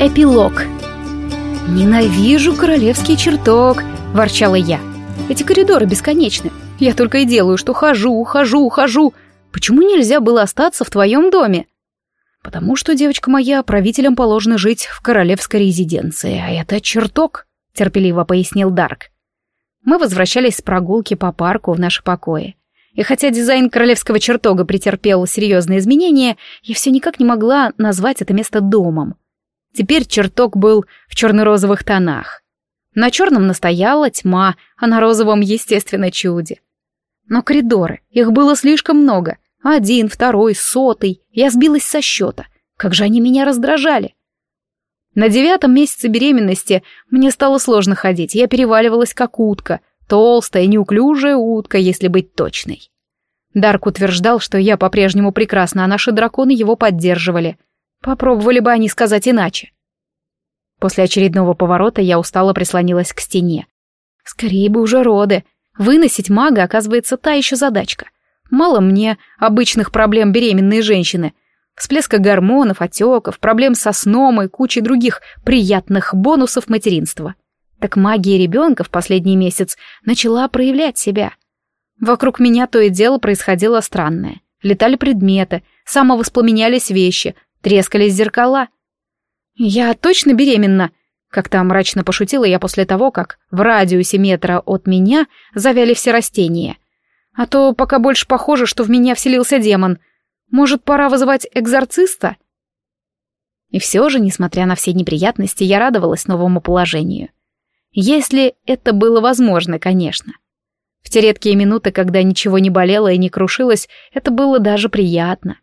Эпилог. «Ненавижу королевский чертог», — ворчала я. «Эти коридоры бесконечны. Я только и делаю, что хожу, хожу, хожу. Почему нельзя было остаться в твоем доме?» «Потому что, девочка моя, правителям положено жить в королевской резиденции, а это чертог», — терпеливо пояснил Дарк. Мы возвращались с прогулки по парку в наши покои. И хотя дизайн королевского чертога претерпел серьезные изменения, я все никак не могла назвать это место домом. Теперь чертог был в черно-розовых тонах. На черном настояла тьма, а на розовом, естественно, чуде. Но коридоры, их было слишком много. Один, второй, сотый. Я сбилась со счета. Как же они меня раздражали. На девятом месяце беременности мне стало сложно ходить. Я переваливалась как утка. Толстая, неуклюжая утка, если быть точной. Дарк утверждал, что я по-прежнему прекрасна, а наши драконы его поддерживали. Попробовали бы они сказать иначе. После очередного поворота я устало прислонилась к стене. Скорее бы уже роды. Выносить мага, оказывается, та еще задачка. Мало мне обычных проблем беременной женщины. Всплеска гормонов, отеков, проблем со сном и кучей других приятных бонусов материнства. Так магия ребенка в последний месяц начала проявлять себя. Вокруг меня то и дело происходило странное. Летали предметы, самовоспламенялись вещи, трескались зеркала. «Я точно беременна?» Как-то мрачно пошутила я после того, как в радиусе метра от меня завяли все растения. А то пока больше похоже, что в меня вселился демон. Может, пора вызывать экзорциста? И все же, несмотря на все неприятности, я радовалась новому положению. Если это было возможно, конечно. В те редкие минуты, когда ничего не болело и не крушилось, это было даже приятно.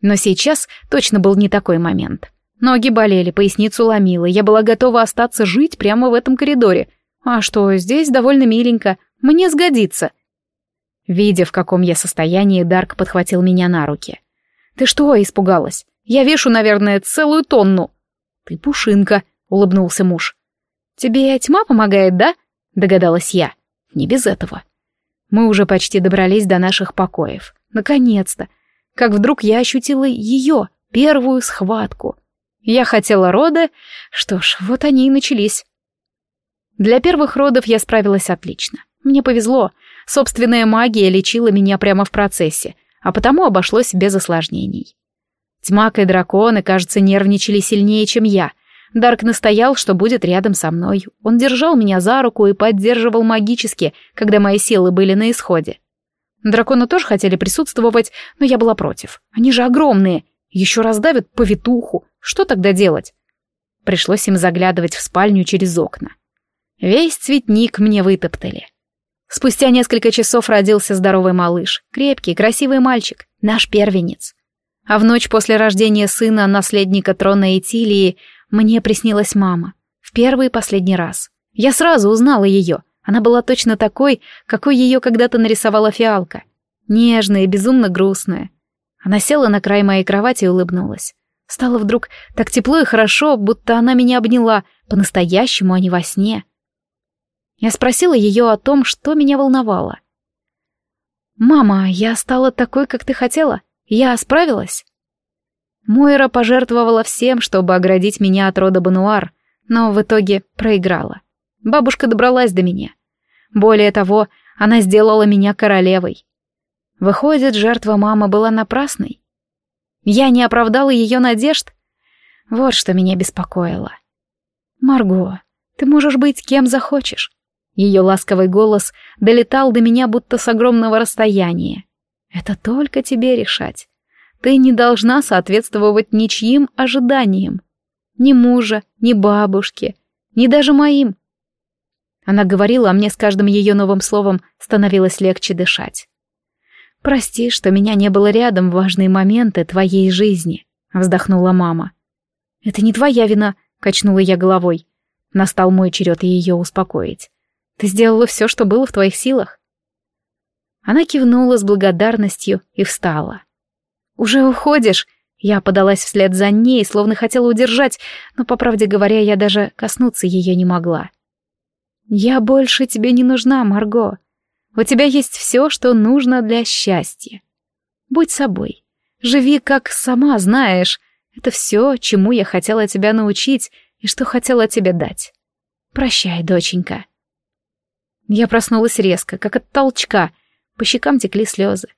Но сейчас точно был не такой момент. Ноги болели, поясницу ломило, я была готова остаться жить прямо в этом коридоре. А что, здесь довольно миленько, мне сгодится. Видя, в каком я состоянии, Дарк подхватил меня на руки. «Ты что?» — испугалась. «Я вешу, наверное, целую тонну». «Ты пушинка», — улыбнулся муж. «Тебе тьма помогает, да?» — догадалась я. «Не без этого». Мы уже почти добрались до наших покоев. Наконец-то как вдруг я ощутила ее, первую схватку. Я хотела роды, что ж, вот они и начались. Для первых родов я справилась отлично. Мне повезло, собственная магия лечила меня прямо в процессе, а потому обошлось без осложнений. Тьмак и драконы, кажется, нервничали сильнее, чем я. Дарк настоял, что будет рядом со мной. Он держал меня за руку и поддерживал магически, когда мои силы были на исходе. Драконы тоже хотели присутствовать, но я была против. Они же огромные. Еще раздавят повитуху. Что тогда делать? Пришлось им заглядывать в спальню через окна. Весь цветник мне вытоптали. Спустя несколько часов родился здоровый малыш, крепкий, красивый мальчик, наш первенец. А в ночь после рождения сына, наследника трона Этилии, мне приснилась мама. В первый и последний раз. Я сразу узнала ее. Она была точно такой, какой ее когда-то нарисовала фиалка. Нежная и безумно грустная. Она села на край моей кровати и улыбнулась. Стало вдруг так тепло и хорошо, будто она меня обняла, по-настоящему, а не во сне. Я спросила ее о том, что меня волновало. «Мама, я стала такой, как ты хотела? Я справилась?» Мойра пожертвовала всем, чтобы оградить меня от рода Бануар, но в итоге проиграла. Бабушка добралась до меня. Более того, она сделала меня королевой. Выходит, жертва мамы была напрасной? Я не оправдала ее надежд? Вот что меня беспокоило. «Марго, ты можешь быть кем захочешь». Ее ласковый голос долетал до меня будто с огромного расстояния. «Это только тебе решать. Ты не должна соответствовать ничьим ожиданиям. Ни мужа, ни бабушки, ни даже моим. Она говорила, а мне с каждым ее новым словом становилось легче дышать. «Прости, что меня не было рядом в важные моменты твоей жизни», — вздохнула мама. «Это не твоя вина», — качнула я головой. Настал мой черед ее успокоить. «Ты сделала все, что было в твоих силах». Она кивнула с благодарностью и встала. «Уже уходишь?» Я подалась вслед за ней, словно хотела удержать, но, по правде говоря, я даже коснуться ее не могла. «Я больше тебе не нужна, Марго. У тебя есть все, что нужно для счастья. Будь собой. Живи, как сама знаешь. Это все, чему я хотела тебя научить и что хотела тебе дать. Прощай, доченька. Я проснулась резко, как от толчка. По щекам текли слезы.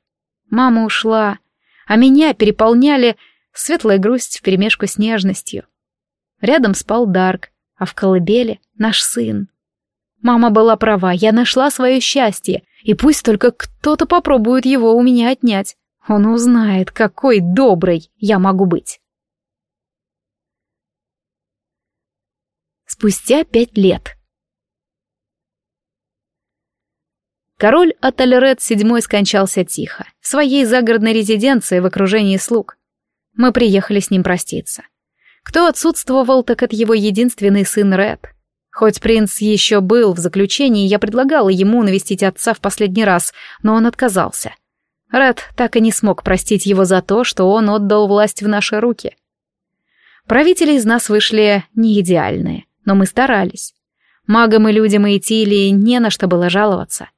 Мама ушла, а меня переполняли светлая грусть вперемешку с нежностью. Рядом спал Дарк, а в колыбели наш сын. Мама была права, я нашла свое счастье, и пусть только кто-то попробует его у меня отнять. Он узнает, какой добрый я могу быть. Спустя пять лет. Король Атальред VII скончался тихо, в своей загородной резиденции в окружении слуг. Мы приехали с ним проститься. Кто отсутствовал, так это его единственный сын Ред. Хоть принц еще был в заключении, я предлагала ему навестить отца в последний раз, но он отказался. Ред так и не смог простить его за то, что он отдал власть в наши руки. Правители из нас вышли не идеальные, но мы старались. Магам и людям Эйтилии не на что было жаловаться.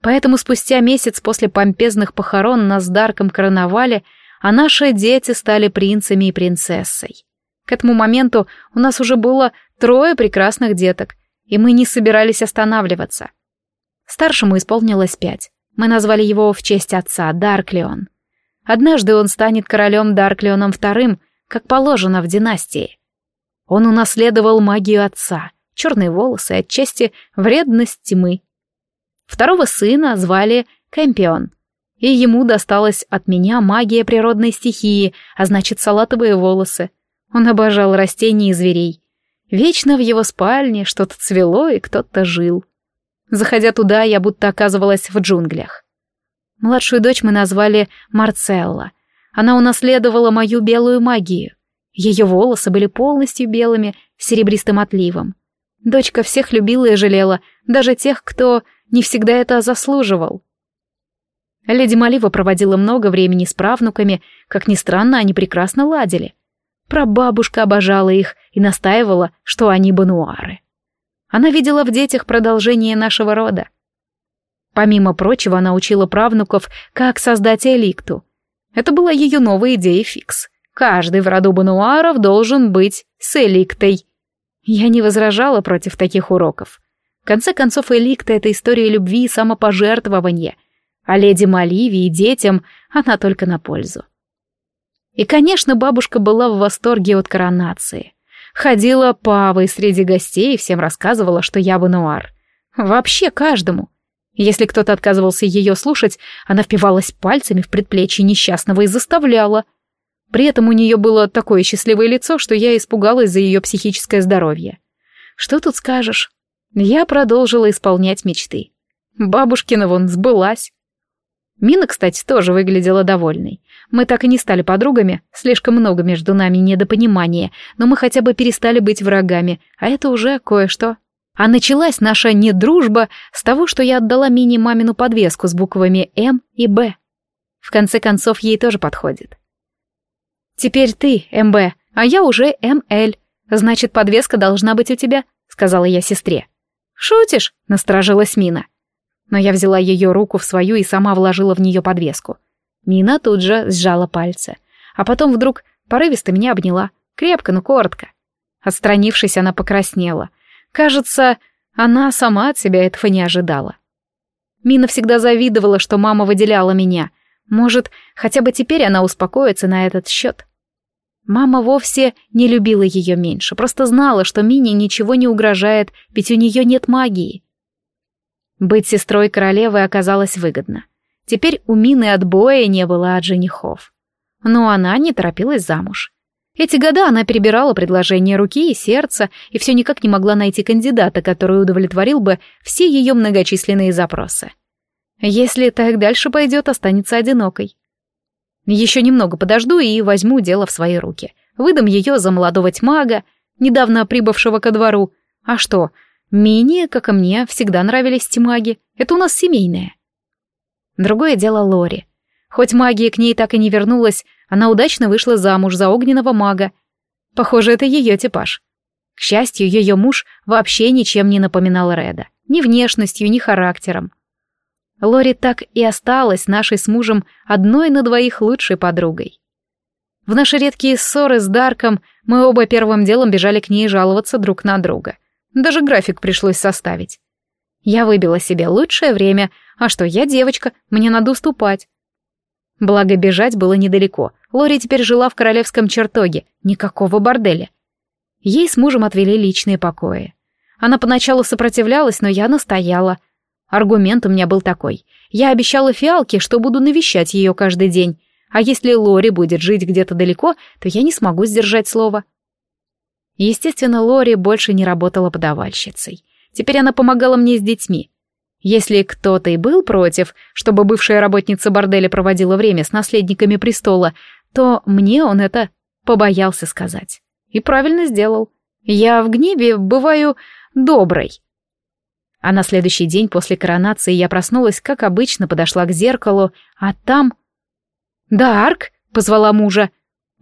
Поэтому спустя месяц после помпезных похорон нас с Дарком короновали, а наши дети стали принцами и принцессой. К этому моменту у нас уже было трое прекрасных деток, и мы не собирались останавливаться. Старшему исполнилось пять. Мы назвали его в честь отца, Дарклион. Однажды он станет королем Дарклионом вторым, как положено в династии. Он унаследовал магию отца, черные волосы, отчасти вредность тьмы. Второго сына звали Кэмпион, и ему досталась от меня магия природной стихии, а значит салатовые волосы. Он обожал растения и зверей. Вечно в его спальне что-то цвело и кто-то жил. Заходя туда, я будто оказывалась в джунглях. Младшую дочь мы назвали Марцелла. Она унаследовала мою белую магию. Ее волосы были полностью белыми, серебристым отливом. Дочка всех любила и жалела, даже тех, кто не всегда это заслуживал. Леди Малива проводила много времени с правнуками, как ни странно, они прекрасно ладили. Прабабушка обожала их и настаивала, что они бануары. Она видела в детях продолжение нашего рода. Помимо прочего, она учила правнуков, как создать эликту. Это была ее новая идея фикс. Каждый в роду бануаров должен быть с эликтой. Я не возражала против таких уроков. В конце концов, эликта — это история любви и самопожертвования, а леди Маливии и детям она только на пользу. И, конечно, бабушка была в восторге от коронации. Ходила павой среди гостей и всем рассказывала, что я Бануар. Вообще каждому. Если кто-то отказывался ее слушать, она впивалась пальцами в предплечье несчастного и заставляла. При этом у нее было такое счастливое лицо, что я испугалась за ее психическое здоровье. Что тут скажешь? Я продолжила исполнять мечты. Бабушкина вон сбылась. Мина, кстати, тоже выглядела довольной. Мы так и не стали подругами, слишком много между нами недопонимания, но мы хотя бы перестали быть врагами, а это уже кое-что. А началась наша недружба с того, что я отдала Мине мамину подвеску с буквами «М» и «Б». В конце концов, ей тоже подходит. «Теперь ты, МБ, а я уже МЛ. Значит, подвеска должна быть у тебя», — сказала я сестре. «Шутишь?» — насторожилась Мина. Но я взяла ее руку в свою и сама вложила в нее подвеску. Мина тут же сжала пальцы, а потом вдруг порывисто меня обняла, крепко, но коротко. Отстранившись, она покраснела. Кажется, она сама от себя этого не ожидала. Мина всегда завидовала, что мама выделяла меня. Может, хотя бы теперь она успокоится на этот счет. Мама вовсе не любила ее меньше, просто знала, что Мине ничего не угрожает, ведь у нее нет магии. Быть сестрой королевы оказалось выгодно. Теперь у Мины отбоя не было от женихов. Но она не торопилась замуж. Эти года она перебирала предложения руки и сердца и все никак не могла найти кандидата, который удовлетворил бы все ее многочисленные запросы. Если так дальше пойдет, останется одинокой. Еще немного подожду и возьму дело в свои руки. Выдам ее за молодого тьмага, недавно прибывшего ко двору. А что, Мине, как и мне, всегда нравились тьмаги. Это у нас семейное. Другое дело Лори. Хоть магия к ней так и не вернулась, она удачно вышла замуж за огненного мага. Похоже, это ее типаж. К счастью, ее муж вообще ничем не напоминал Реда. Ни внешностью, ни характером. Лори так и осталась нашей с мужем одной на двоих лучшей подругой. В наши редкие ссоры с Дарком мы оба первым делом бежали к ней жаловаться друг на друга. Даже график пришлось составить. Я выбила себе лучшее время, а что, я девочка, мне надо уступать. Благо, бежать было недалеко. Лори теперь жила в королевском чертоге, никакого борделя. Ей с мужем отвели личные покои. Она поначалу сопротивлялась, но я настояла. Аргумент у меня был такой. Я обещала Фиалке, что буду навещать ее каждый день, а если Лори будет жить где-то далеко, то я не смогу сдержать слово. Естественно, Лори больше не работала подавальщицей. Теперь она помогала мне с детьми. Если кто-то и был против, чтобы бывшая работница борделя проводила время с наследниками престола, то мне он это побоялся сказать. И правильно сделал. Я в гневе бываю доброй. А на следующий день после коронации я проснулась, как обычно, подошла к зеркалу, а там «Дарк!» — позвала мужа.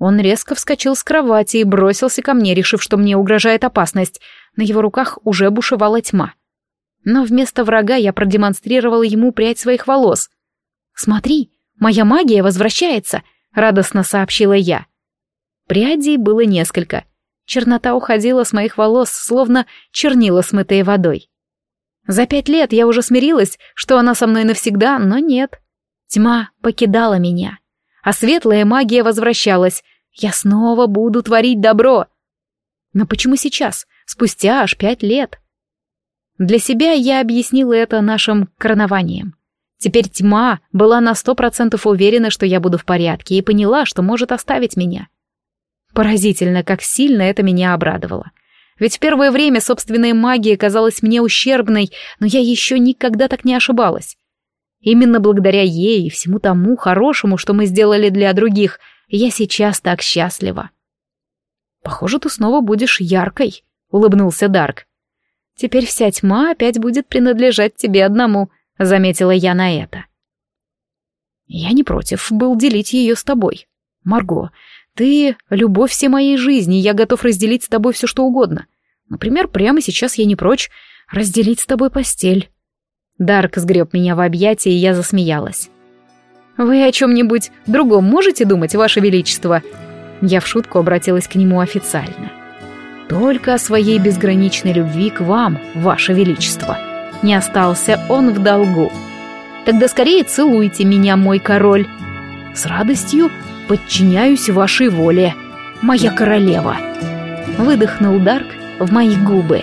Он резко вскочил с кровати и бросился ко мне, решив, что мне угрожает опасность. На его руках уже бушевала тьма. Но вместо врага я продемонстрировала ему прядь своих волос. «Смотри, моя магия возвращается!» — радостно сообщила я. Прядей было несколько. Чернота уходила с моих волос, словно чернила, смытые водой. За пять лет я уже смирилась, что она со мной навсегда, но нет. Тьма покидала меня а светлая магия возвращалась. Я снова буду творить добро. Но почему сейчас, спустя аж пять лет? Для себя я объяснила это нашим коронованием. Теперь тьма была на сто процентов уверена, что я буду в порядке, и поняла, что может оставить меня. Поразительно, как сильно это меня обрадовало. Ведь в первое время собственная магия казалась мне ущербной, но я еще никогда так не ошибалась. Именно благодаря ей и всему тому хорошему, что мы сделали для других, я сейчас так счастлива. «Похоже, ты снова будешь яркой», — улыбнулся Дарк. «Теперь вся тьма опять будет принадлежать тебе одному», — заметила я на это. «Я не против был делить ее с тобой. Марго, ты — любовь всей моей жизни, я готов разделить с тобой все, что угодно. Например, прямо сейчас я не прочь разделить с тобой постель». Дарк сгреб меня в объятия, и я засмеялась. «Вы о чем-нибудь другом можете думать, Ваше Величество?» Я в шутку обратилась к нему официально. «Только о своей безграничной любви к вам, Ваше Величество». Не остался он в долгу. «Тогда скорее целуйте меня, мой король». «С радостью подчиняюсь вашей воле, моя королева». Выдохнул Дарк в мои губы.